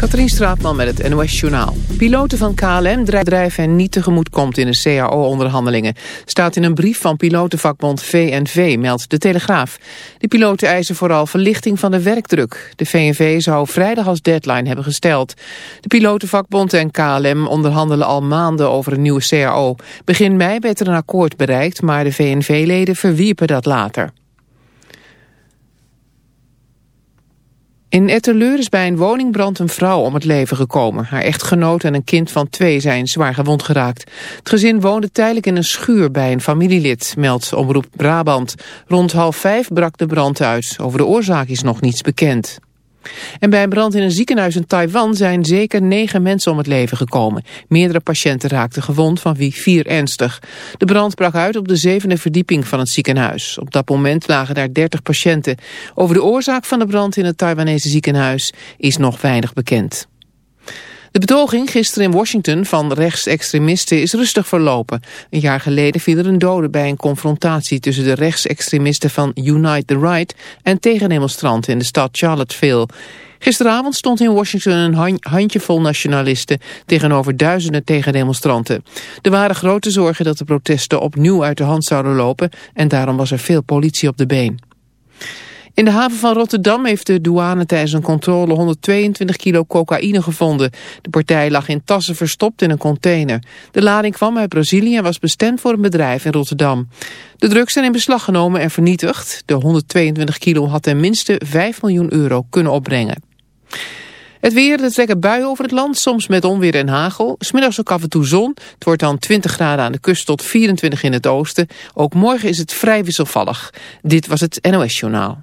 Katrien Straatman met het NOS Journaal. Piloten van KLM drijven en niet tegemoet komt in de CAO-onderhandelingen. Staat in een brief van pilotenvakbond VNV, meldt de Telegraaf. De piloten eisen vooral verlichting van de werkdruk. De VNV zou vrijdag als deadline hebben gesteld. De pilotenvakbond en KLM onderhandelen al maanden over een nieuwe CAO. Begin mei werd er een akkoord bereikt, maar de VNV-leden verwierpen dat later. In Etteleur is bij een woningbrand een vrouw om het leven gekomen. Haar echtgenoot en een kind van twee zijn zwaar gewond geraakt. Het gezin woonde tijdelijk in een schuur bij een familielid, meldt Omroep Brabant. Rond half vijf brak de brand uit. Over de oorzaak is nog niets bekend. En bij een brand in een ziekenhuis in Taiwan zijn zeker negen mensen om het leven gekomen. Meerdere patiënten raakten gewond, van wie vier ernstig. De brand brak uit op de zevende verdieping van het ziekenhuis. Op dat moment lagen daar dertig patiënten. Over de oorzaak van de brand in het Taiwanese ziekenhuis is nog weinig bekend. De betoging gisteren in Washington van rechtsextremisten is rustig verlopen. Een jaar geleden viel er een dode bij een confrontatie tussen de rechtsextremisten van Unite the Right en tegendemonstranten in de stad Charlottesville. Gisteravond stond in Washington een handjevol nationalisten tegenover duizenden tegendemonstranten. Er waren grote zorgen dat de protesten opnieuw uit de hand zouden lopen en daarom was er veel politie op de been. In de haven van Rotterdam heeft de douane tijdens een controle 122 kilo cocaïne gevonden. De partij lag in tassen verstopt in een container. De lading kwam uit Brazilië en was bestemd voor een bedrijf in Rotterdam. De drugs zijn in beslag genomen en vernietigd. De 122 kilo had ten minste 5 miljoen euro kunnen opbrengen. Het weer, er trekken buien over het land, soms met onweer en hagel. Smiddags ook af en toe zon. Het wordt dan 20 graden aan de kust tot 24 in het oosten. Ook morgen is het vrij wisselvallig. Dit was het NOS Journaal.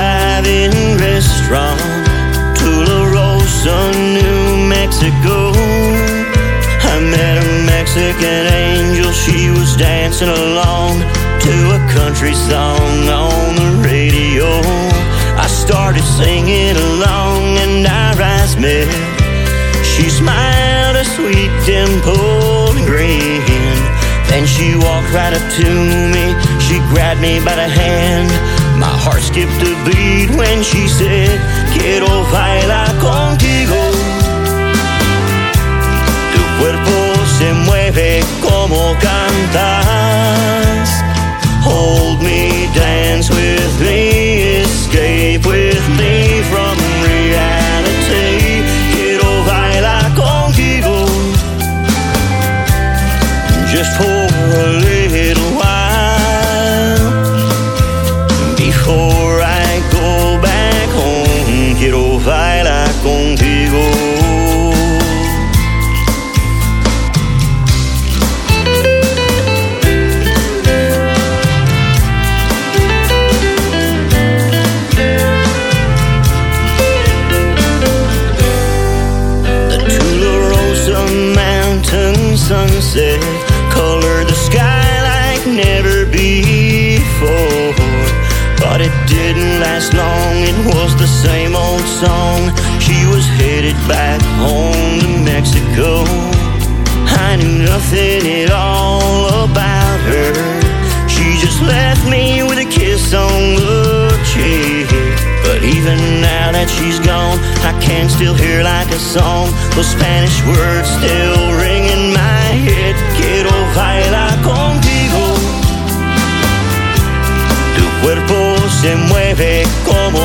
Mexico. I met a Mexican angel. She was dancing along To a country song on the radio. I started singing along And our eyes met She smiled a sweet dimple and grin. Then she walked right up to me. She grabbed me by the hand. My heart skipped a beat when she said Quiero bailar contigo cuerpo se mueve como cantas. Hold me, dance with me, escape with me from reality. Quiero bailar contigo, just for a little. sunset color the sky like never before. But it didn't last long, it was the same old song. She was headed back home to Mexico. I knew nothing at all about her. She just left me with a kiss on the cheek. But even now that she's gone, I can still hear like a song. Those Spanish words still ring in my Quiero bailar contigo. Tu cuerpo se mueve como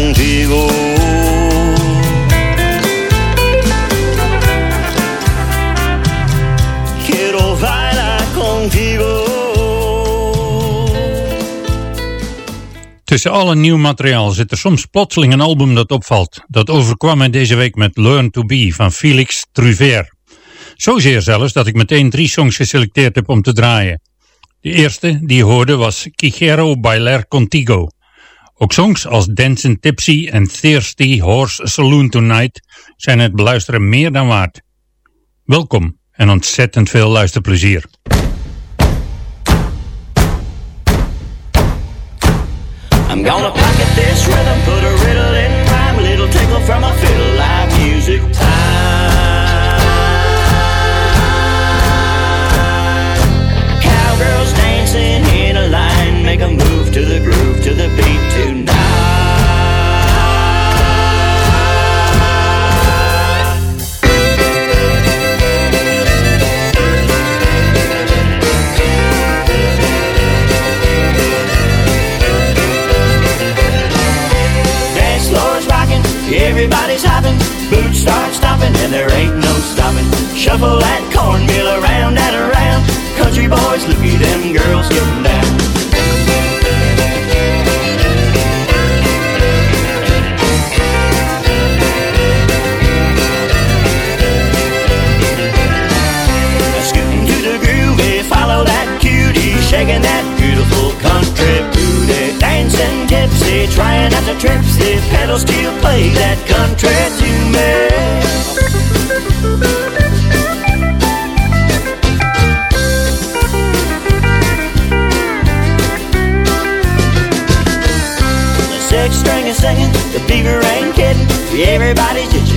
contigo. Quiero. Tussen alle nieuw materiaal zit er soms plotseling een album dat opvalt. Dat overkwam mij deze week met Learn to Be van Felix Truver. Zozeer zelfs dat ik meteen drie songs geselecteerd heb om te draaien. De eerste die je hoorde was Quijero Bailar Contigo. Ook songs als Dancing Tipsy en Thirsty Horse Saloon Tonight zijn het beluisteren meer dan waard. Welkom en ontzettend veel luisterplezier. I'm gonna pocket this rhythm, put a riddle in rhyme, little tinkle from a fiddle, live music time. Cowgirls dancing in a line, make a move to the groove, to the beat everybody's hopping. Boots start stopping, and there ain't no stopping. Shuffle that cornmeal around and around. Country boys, look at them girls getting down. Shaking that booty, dancing tipsy, trying not to tripsy, pedal steel play that country to me. The six string is singing, the beaver ain't kidding, everybody's itching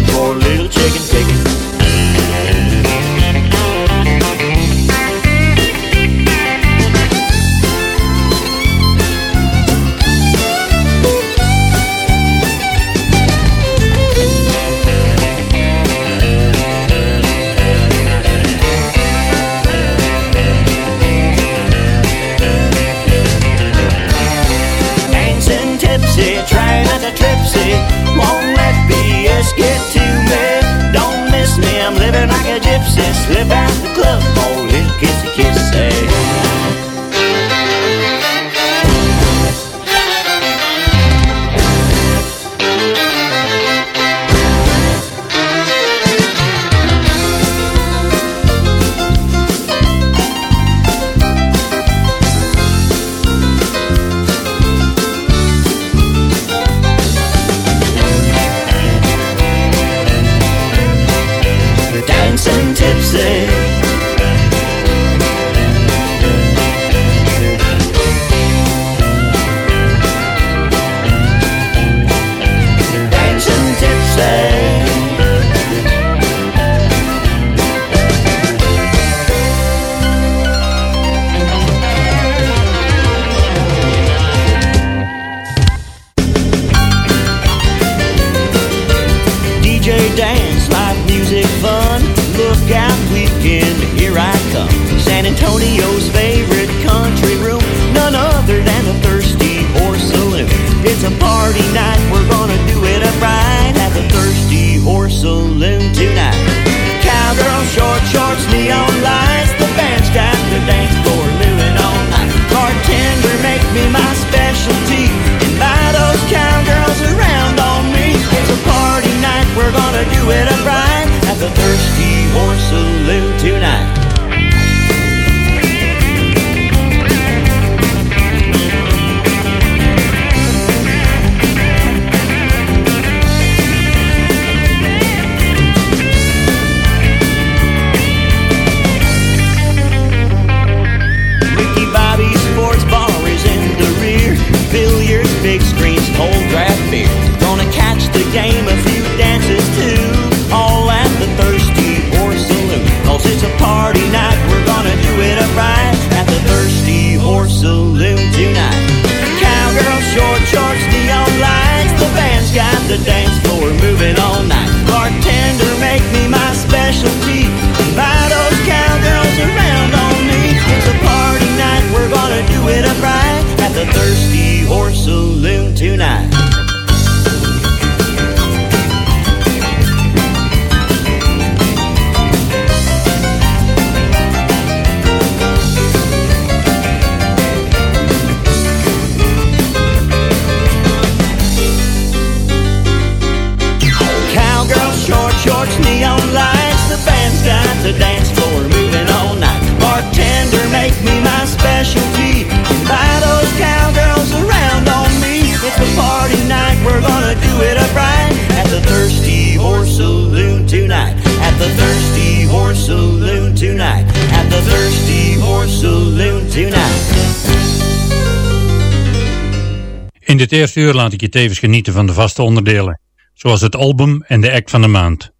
In dit eerste uur laat ik je tevens genieten van de vaste onderdelen, zoals het album en de act van de maand.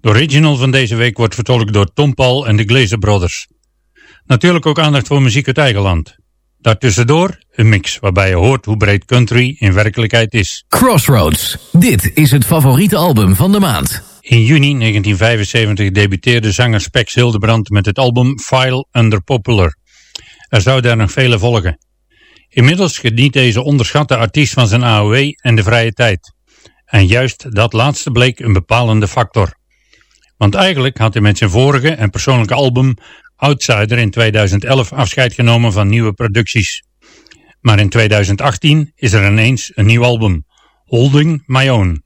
De original van deze week wordt vertolkt door Tom Paul en de Glazer Brothers. Natuurlijk ook aandacht voor muziek uit eigen land. Daartussendoor een mix waarbij je hoort hoe breed country in werkelijkheid is. Crossroads. Dit is het favoriete album van de maand. In juni 1975 debuteerde zanger Spex Hildebrand met het album File Under Popular. Er zou daar nog vele volgen. Inmiddels geniet deze onderschatte artiest van zijn AOW en de vrije tijd. En juist dat laatste bleek een bepalende factor. Want eigenlijk had hij met zijn vorige en persoonlijke album Outsider in 2011 afscheid genomen van nieuwe producties. Maar in 2018 is er ineens een nieuw album, Holding My Own.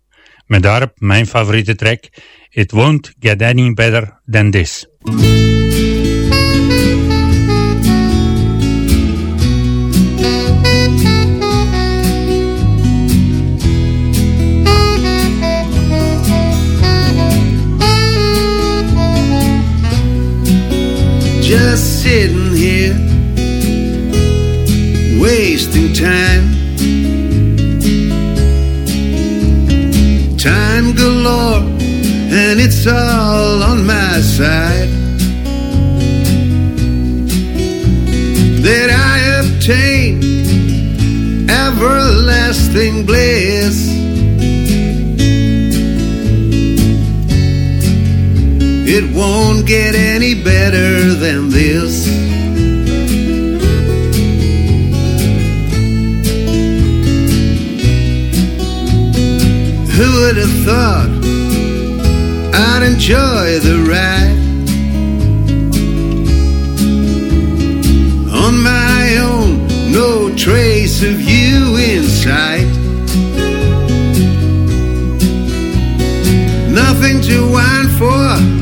Met daarop mijn favoriete track, It Won't Get Any Better Than This. Just sitting here, wasting time. Time galore, and it's all on my side. That I obtain everlasting bliss. It won't get any better than this. Who would have thought I'd enjoy the ride on my own? No trace of you in sight. Nothing to whine for.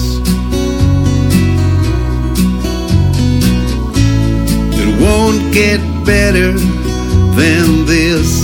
Won't get better than this.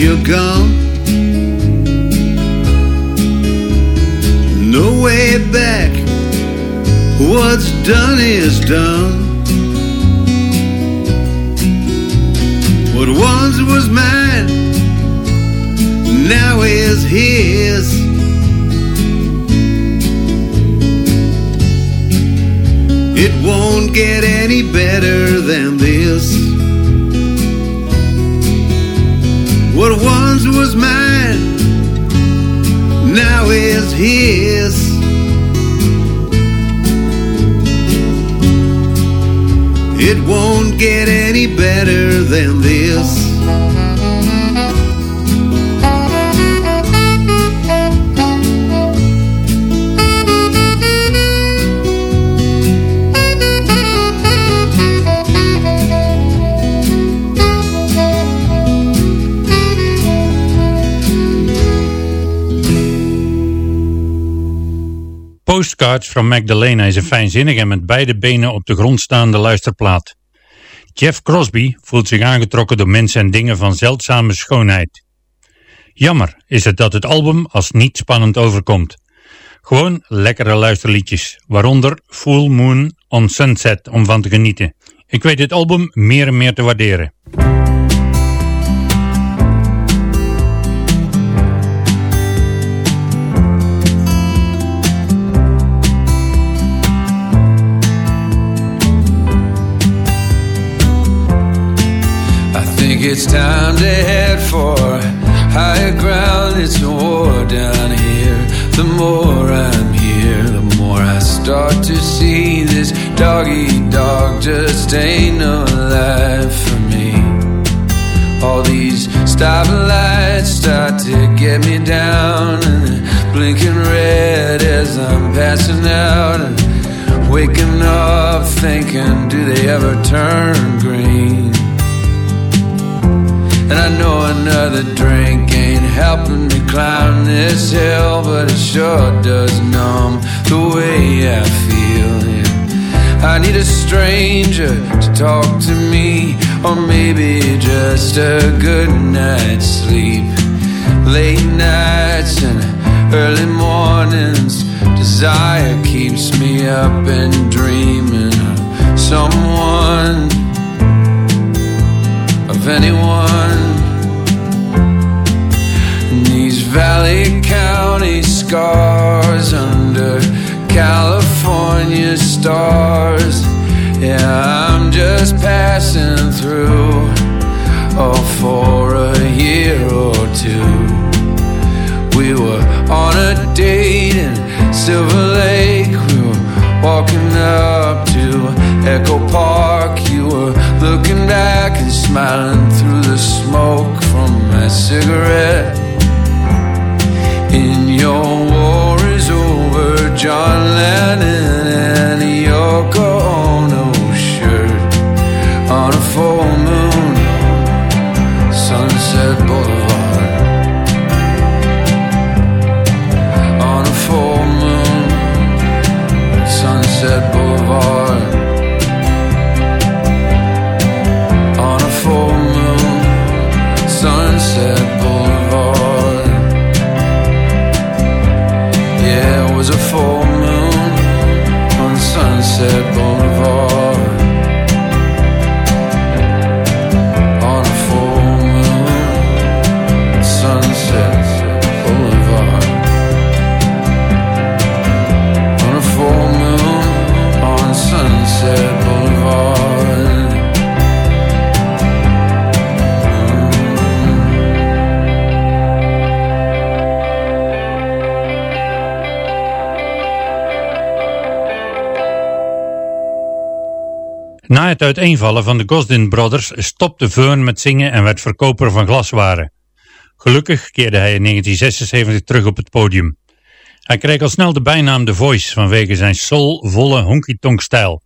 you're gone. No way back. What's done is done. What once was mine Now is his. It won't get any better than this. Was mine now is his. It won't get any better than this. Postcards from Magdalena is een fijnzinnig en met beide benen op de grond staande luisterplaat. Jeff Crosby voelt zich aangetrokken door mensen en dingen van zeldzame schoonheid. Jammer is het dat het album als niet spannend overkomt. Gewoon lekkere luisterliedjes, waaronder Full Moon on Sunset om van te genieten. Ik weet dit album meer en meer te waarderen. Think it's time to head for higher ground. It's a war down here. The more I'm here, the more I start to see this dog eat dog just ain't no life for me. All these stoplights start to get me down and blinking red as I'm passing out and waking up thinking, do they ever turn green? And I know another drink ain't helping me climb this hill, but it sure does numb the way I feel. Yeah. I need a stranger to talk to me, or maybe just a good night's sleep. Late nights and early mornings, desire keeps me up and dreaming of someone anyone. And these Valley County scars under California stars. Yeah, I'm just passing through. Oh, for a year or two. We were on a date in Silver Lake. We were walking up to Echo Park. Looking back and smiling through the smoke from my cigarette. In your war is over, John Lennon Na het uiteenvallen van de Gosdin Brothers stopte Vern met zingen en werd verkoper van glaswaren. Gelukkig keerde hij in 1976 terug op het podium. Hij kreeg al snel de bijnaam The Voice vanwege zijn soulvolle honky-tonk stijl.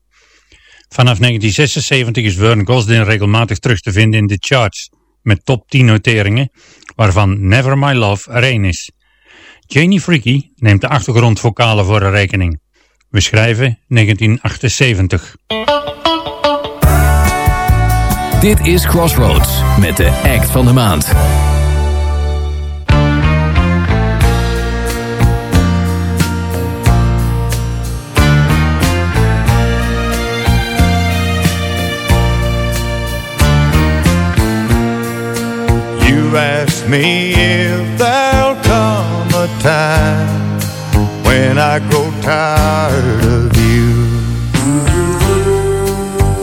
Vanaf 1976 is Vern Gosdin regelmatig terug te vinden in de charts, met top 10 noteringen, waarvan Never My Love er is. Janie Freaky neemt de achtergrondvokalen voor haar rekening. We schrijven 1978. Dit is Crossroads met de act van de maand. You asked me if there'll come a time when I grow tired of you.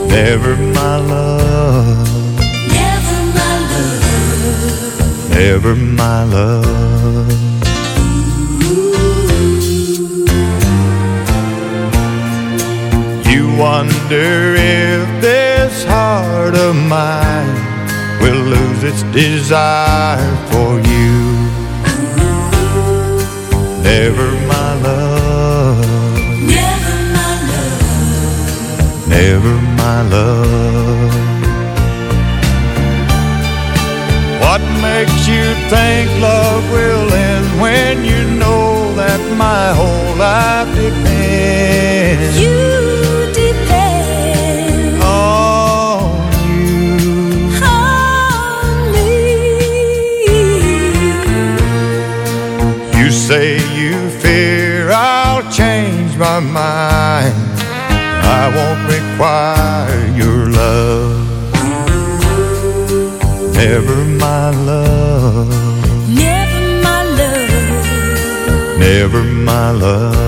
Never my love. Love. Never my love. You wonder if this heart of mine will lose its desire for you. Never my love. Never my love. Never my love. What makes you think love will end when you know that my whole life depends? You depend on you. on me. You say you fear I'll change my mind. I won't require your love. Never love. Never my love. Never my love.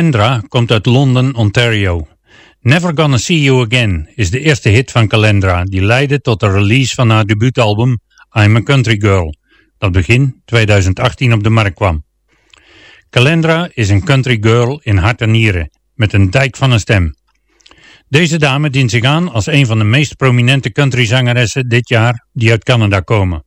Calendra komt uit Londen, Ontario. Never Gonna See You Again is de eerste hit van Calendra die leidde tot de release van haar debuutalbum I'm a Country Girl, dat begin 2018 op de markt kwam. Calendra is een country girl in hart en nieren, met een dijk van een stem. Deze dame dient zich aan als een van de meest prominente countryzangeressen dit jaar die uit Canada komen.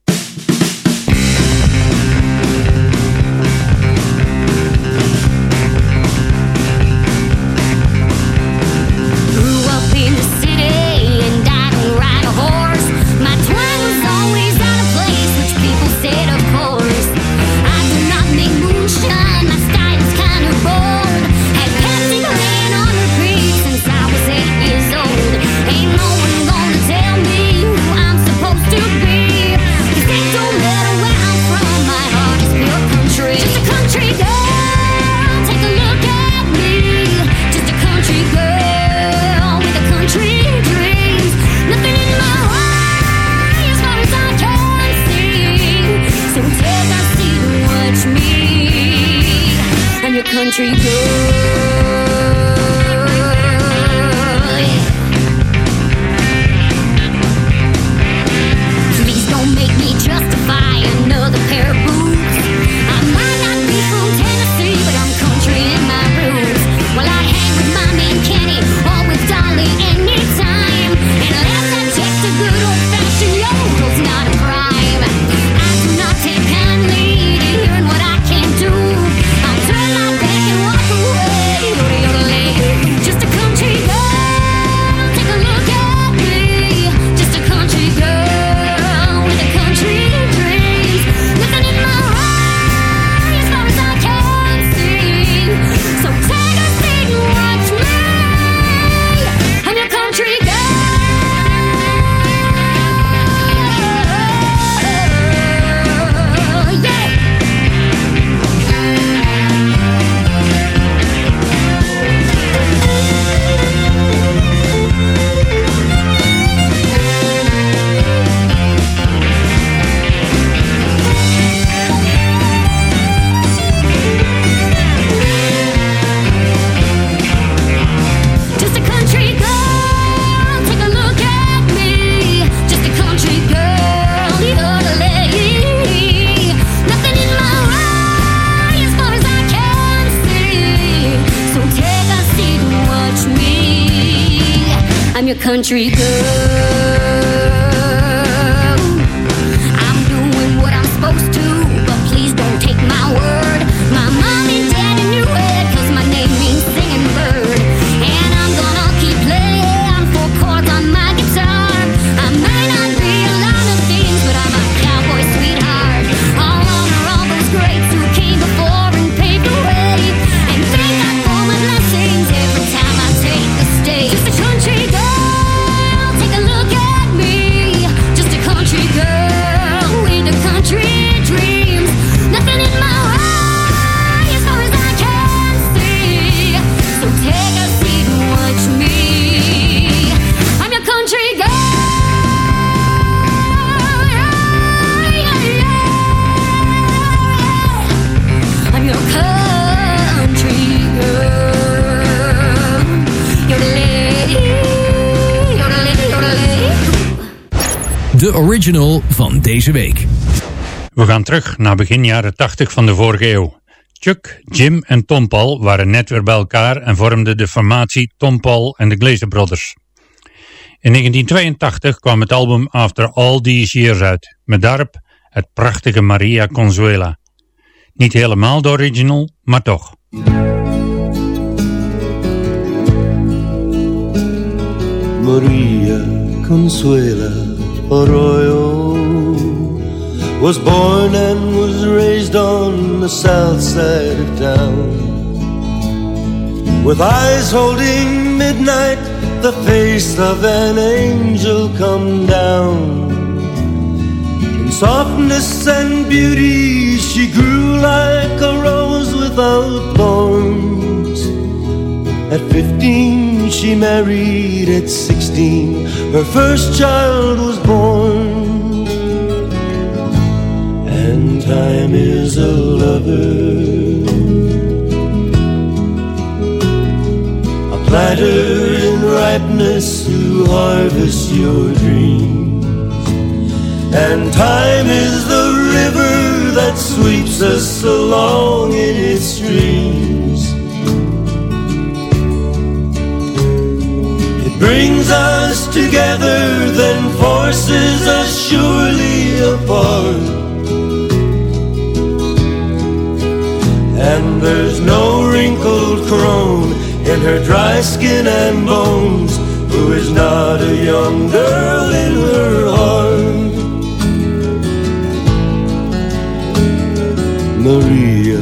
De original van deze week. We gaan terug naar begin jaren 80 van de vorige eeuw. Chuck, Jim en Tom Paul waren net weer bij elkaar en vormden de formatie Tom Paul en de Glazer Brothers. In 1982 kwam het album After All These Years uit, met daarop het prachtige Maria Consuela. Niet helemaal de original, maar toch. Maria Consuela Arroyo was born and was raised on the south side of town. With eyes holding midnight, the face of an angel come down. In softness and beauty, she grew like a rose without thorns. At 15, she married. At 16, her first child was born. And time is a lover, a planter in ripeness to harvest your dreams. And time is the river that sweeps us along in its streams. Brings us together, then forces us surely apart. And there's no wrinkled crone in her dry skin and bones who is not a young girl in her heart. Maria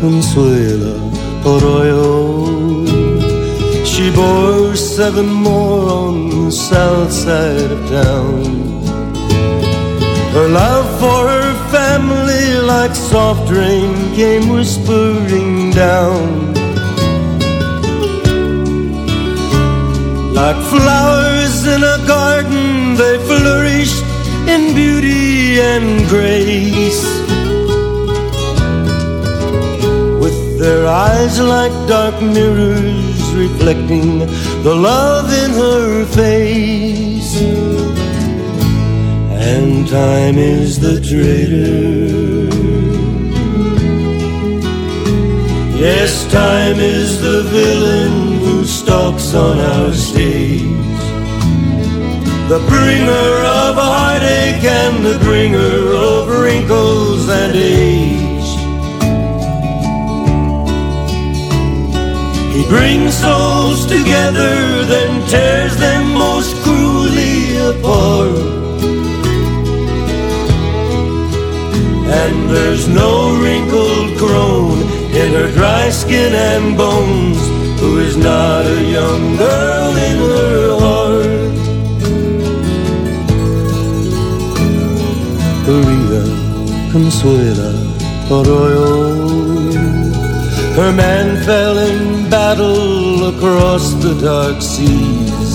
Consuela Arroyo. She bore seven more on the south side of town. Her love for her family, like soft rain, came whispering down. Like flowers in a garden, they flourished in beauty and grace. With their eyes like dark mirrors reflecting the love in her face. And time is the traitor. Yes, time is the villain who stalks on our stage. The bringer of heartache and the bringer of wrinkles and age. He brings souls together, then tears them most cruelly apart. And there's no wrinkled crone in her dry skin and bones who is not a young girl in her heart. Maria Consuela Arroyo. Her man fell in battle across the dark seas.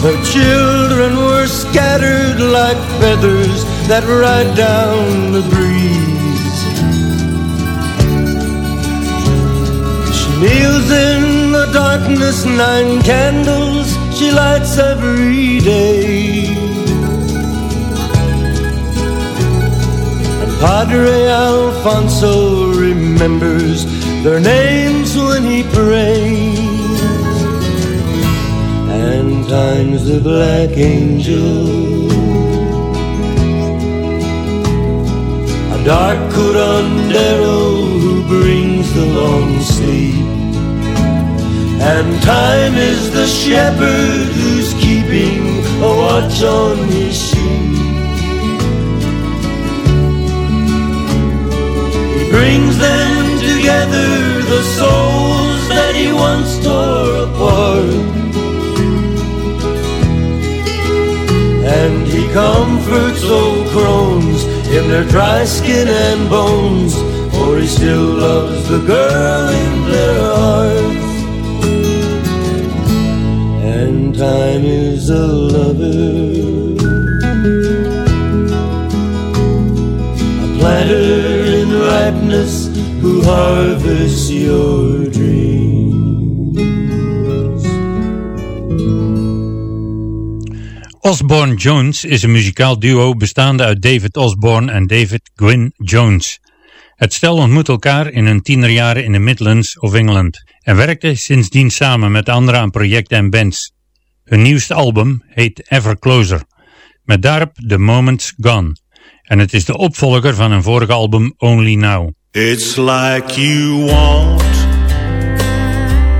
Her children were scattered like feathers that ride down the breeze. She kneels in the darkness, nine candles she lights every day. Padre Alfonso remembers their names when he prays. And sometimes the black angel. A dark curandero who brings the long sleep. And time is the shepherd who's keeping a watch on his sheep. Brings them together, the souls that he once tore apart. And he comforts old crones in their dry skin and bones, for he still loves the girl in their hearts. And time is a lover, a who your. Osborne Jones is een muzikaal duo bestaande uit David Osborne en David Gwyn Jones. Het stel ontmoet elkaar in hun tienerjaren in de Midlands of Engeland en werkte sindsdien samen met anderen aan projecten en bands. Hun nieuwste album heet Ever Closer, met daarop The Moment's Gone. En het is de opvolger van hun vorige album Only Now. It's like you want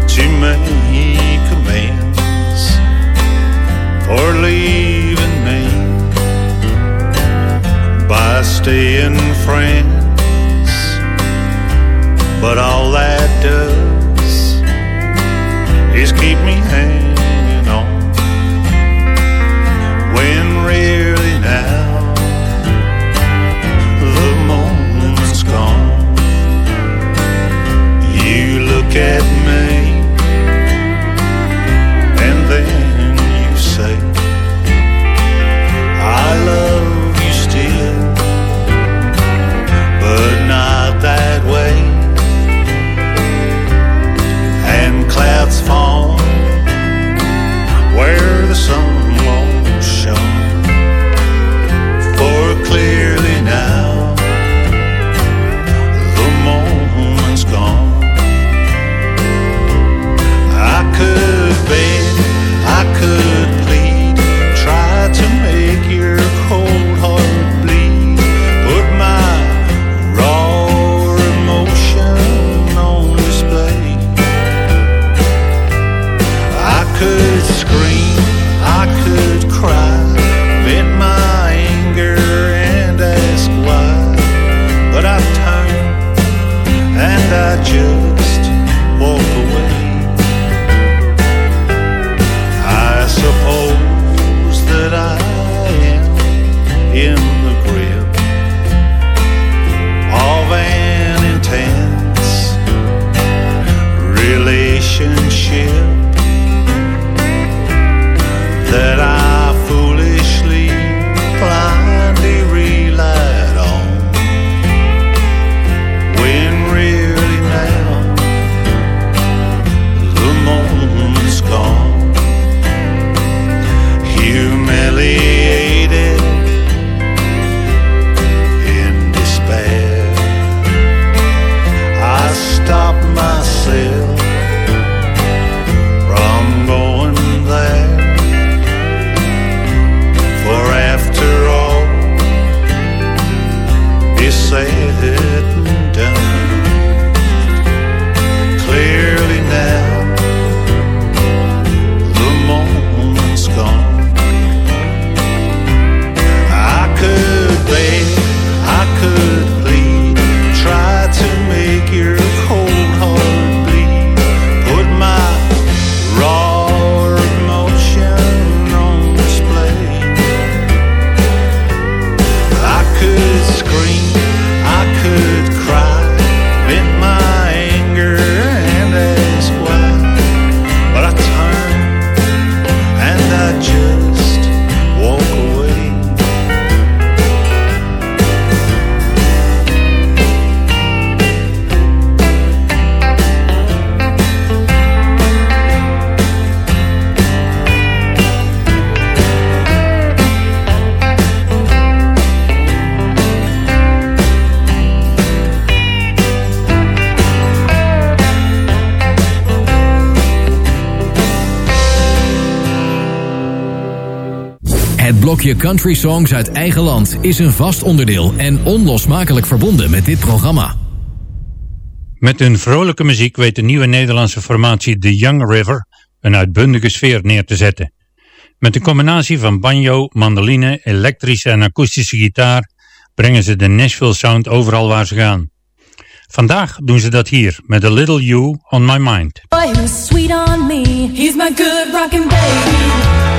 to make amends for leaving me by staying friends, but all that does is keep me hanging blokje country songs uit eigen land is een vast onderdeel en onlosmakelijk verbonden met dit programma. Met hun vrolijke muziek weet de nieuwe Nederlandse formatie The Young River een uitbundige sfeer neer te zetten. Met een combinatie van banjo, mandoline, elektrische en akoestische gitaar brengen ze de Nashville sound overal waar ze gaan. Vandaag doen ze dat hier met A Little You on My Mind. Boy sweet on me. He's my good rockin' baby.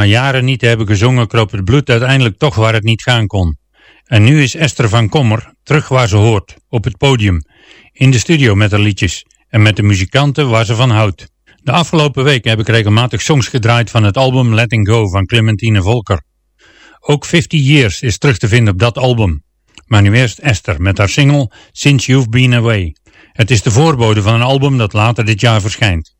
Na jaren niet te hebben gezongen kroop het bloed uiteindelijk toch waar het niet gaan kon. En nu is Esther van Kommer terug waar ze hoort, op het podium, in de studio met haar liedjes en met de muzikanten waar ze van houdt. De afgelopen weken heb ik regelmatig songs gedraaid van het album Letting Go van Clementine Volker. Ook 50 Years is terug te vinden op dat album. Maar nu eerst Esther met haar single Since You've Been Away. Het is de voorbode van een album dat later dit jaar verschijnt.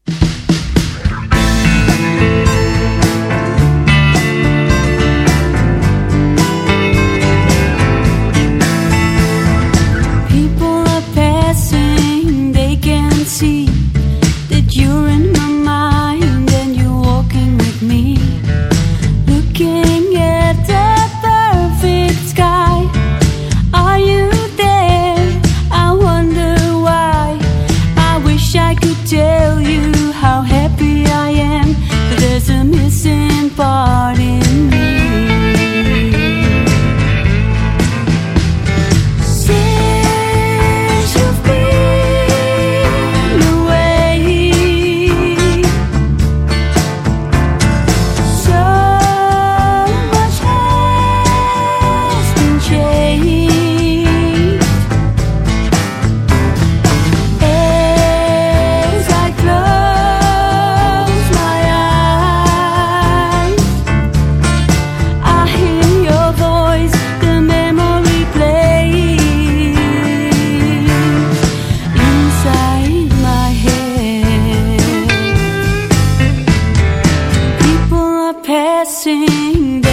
Passing,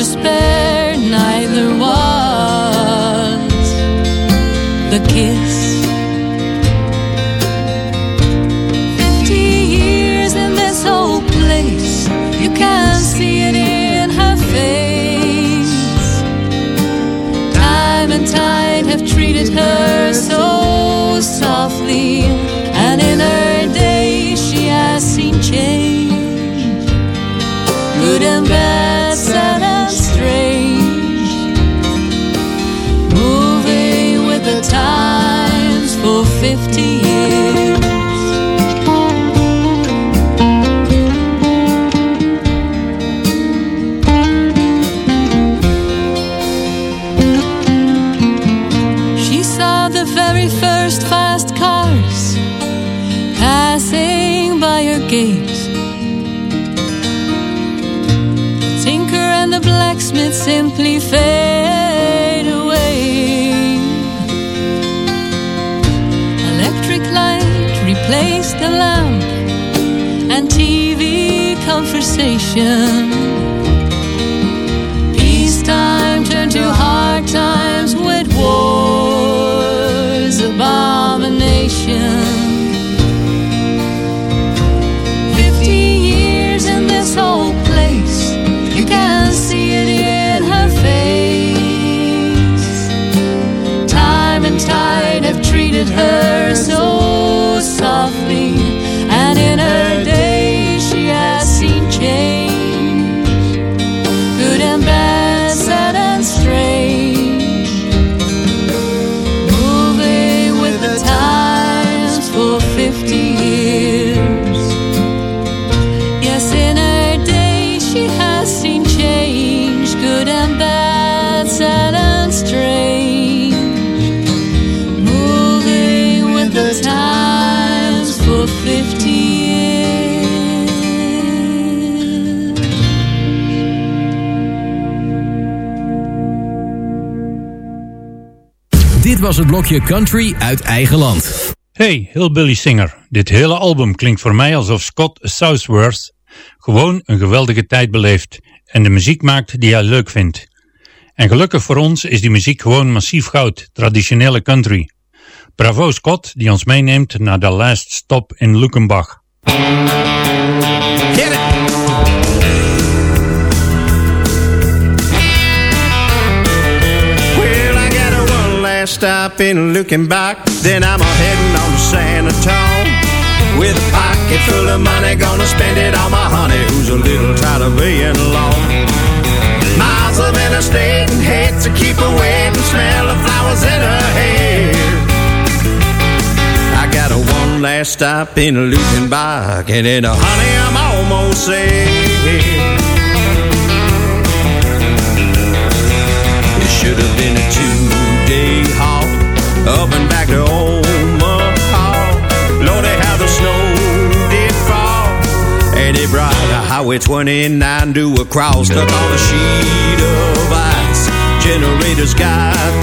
never spared, neither was the kiss. Conversation. Was het blokje Country uit eigen land. Hey, Hillbilly Singer. Dit hele album klinkt voor mij alsof Scott Southworth gewoon een geweldige tijd beleeft en de muziek maakt die hij leuk vindt. En gelukkig voor ons is die muziek gewoon massief goud, traditionele country. Bravo Scott, die ons meeneemt naar de last stop in it! Stop in looking back. Then I'm a heading on to San Antonio. With a pocket full of money, gonna spend it on my honey, who's a little tired of being alone. Miles of interstate and hate to keep her wet smell the flowers in her hair. I got a one last stop in Luckenbach, and then, uh, honey, I'm almost there. It should have been a two-day up and back to Omaha. Lordy, how the snow did fall, and it brought the highway Highway 29 to a cross stuck on a sheet of ice. Generators got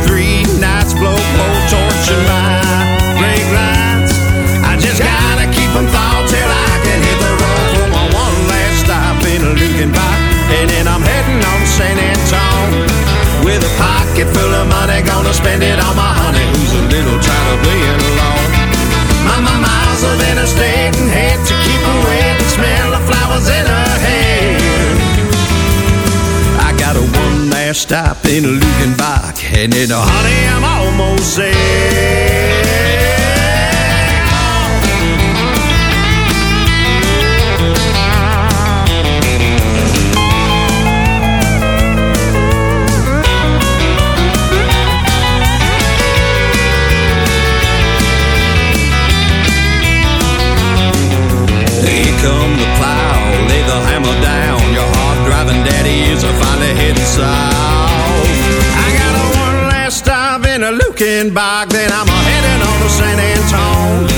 miles of interstate and head to keep away the smell of flowers in her hair. I got a one last stop in a Luckenbach, and then, uh, honey, I'm almost there. Come the plow, lay the hammer down. Your hard driving daddy is finally heading south. I got a one last stop in a Luckenbach, then I'm heading on to San Antone.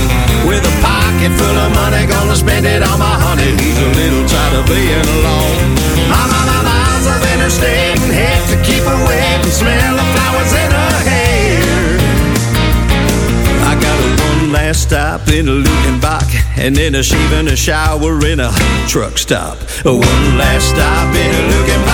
With a pocket full of money, gonna spend it on my honey, who's a little tired of being alone. My, my, my miles of interstate and head to keep away from smell of flowers in her hair. I got a one last stop in a Luckenbach, and then a shave and a shower in a truck stop. One last stop in a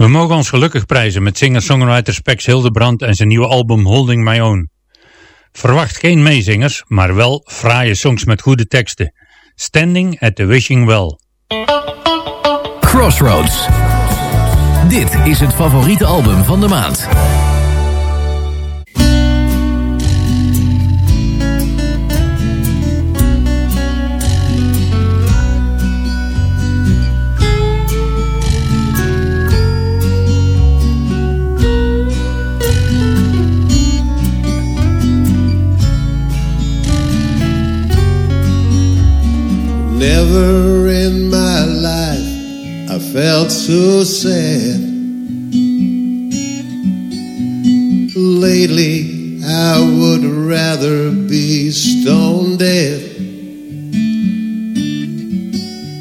We mogen ons gelukkig prijzen met singer-songwriter Spex Hildebrand en zijn nieuwe album Holding My Own. Verwacht geen meezingers, maar wel fraaie songs met goede teksten. Standing at the Wishing Well. Crossroads. Dit is het favoriete album van de maand. Never in my life I felt so sad. Lately, I would rather be stone dead.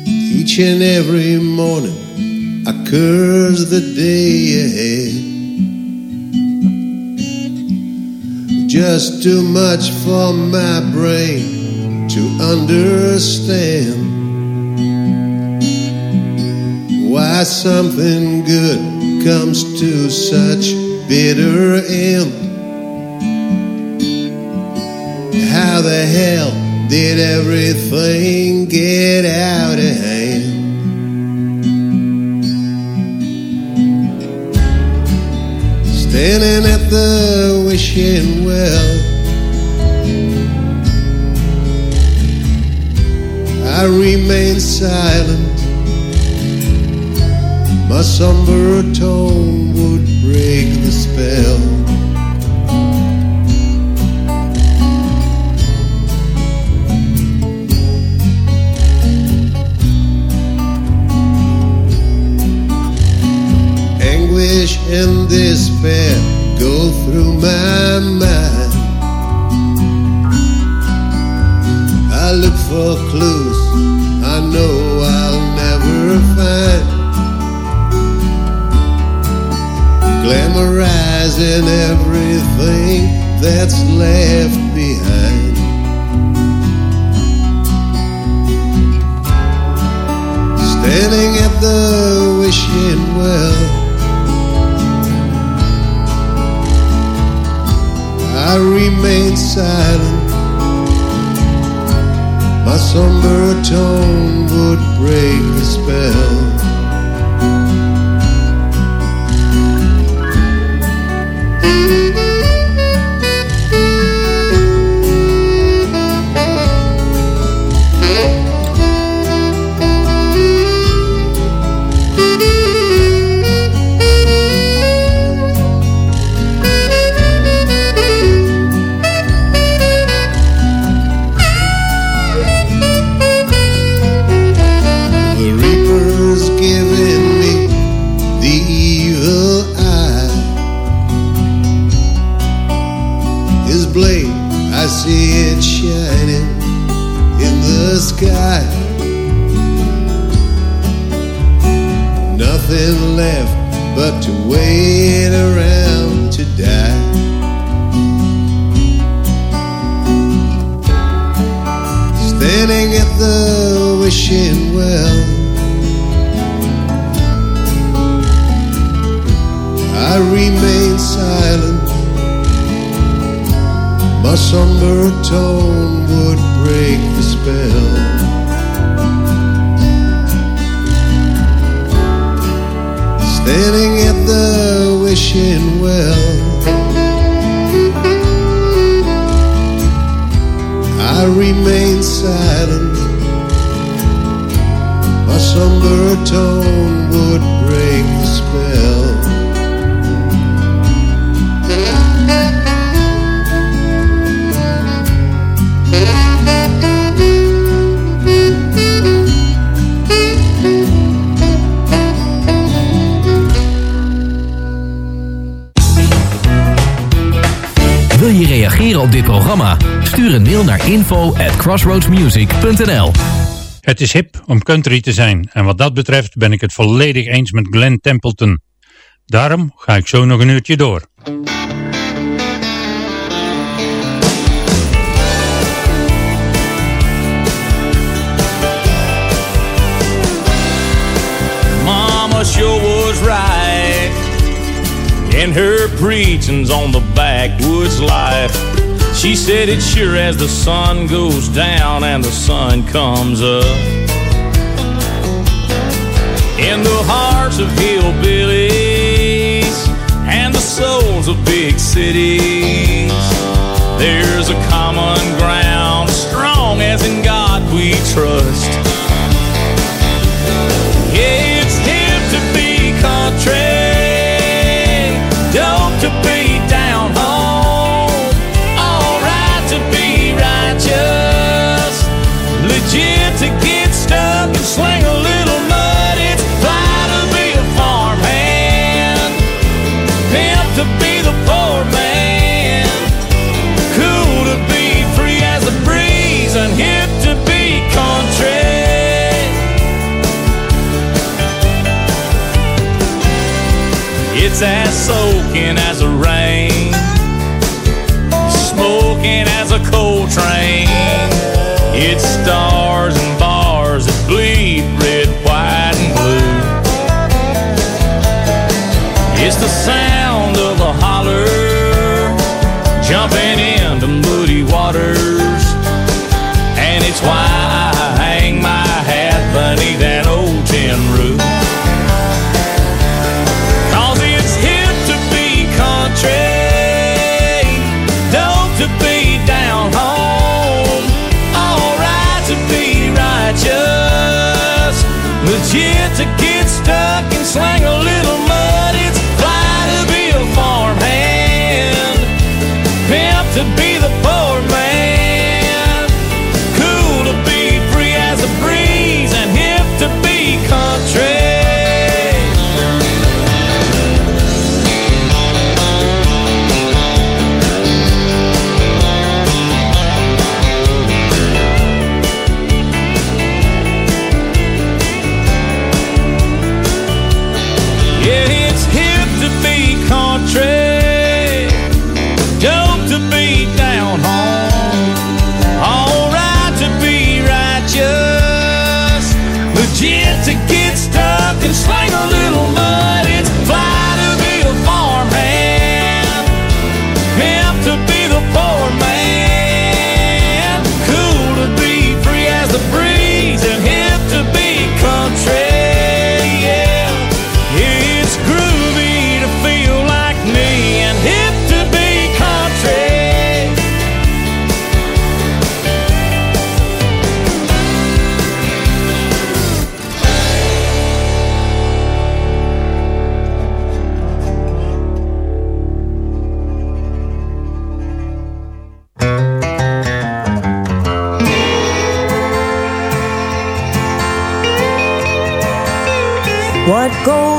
Each and every morning, I curse the day ahead. Just too much for my brain to understand why something good comes to such bitter end. How the hell did everything get out of hand? Standing at the wishing well. I remain silent. My somber tone would break the spell. Anguish and despair go through my mind. I look for clues Glamorizing everything that's left behind. Standing at the wishing well. I remain silent. My somber tone would break the spell. To wait around to die. Standing at the wishing well, I remain silent. My somber tone would break the spell. Standing at the wishing well, I remain silent. My somber tone would break reageren op dit programma? Stuur een mail naar info at crossroadsmusic.nl Het is hip om country te zijn en wat dat betreft ben ik het volledig eens met Glenn Templeton. Daarom ga ik zo nog een uurtje door. Mama sure was right in her preachings on the backwoods life. She said it sure as the sun goes down and the sun comes up. In the hearts of hillbillies and the souls of big cities, there's a common ground, strong as in God we trust. Yeah, it's hip to be country, to be the poor man, cool to be free as a breeze, and hip to be country. It's as soaking as a rain, What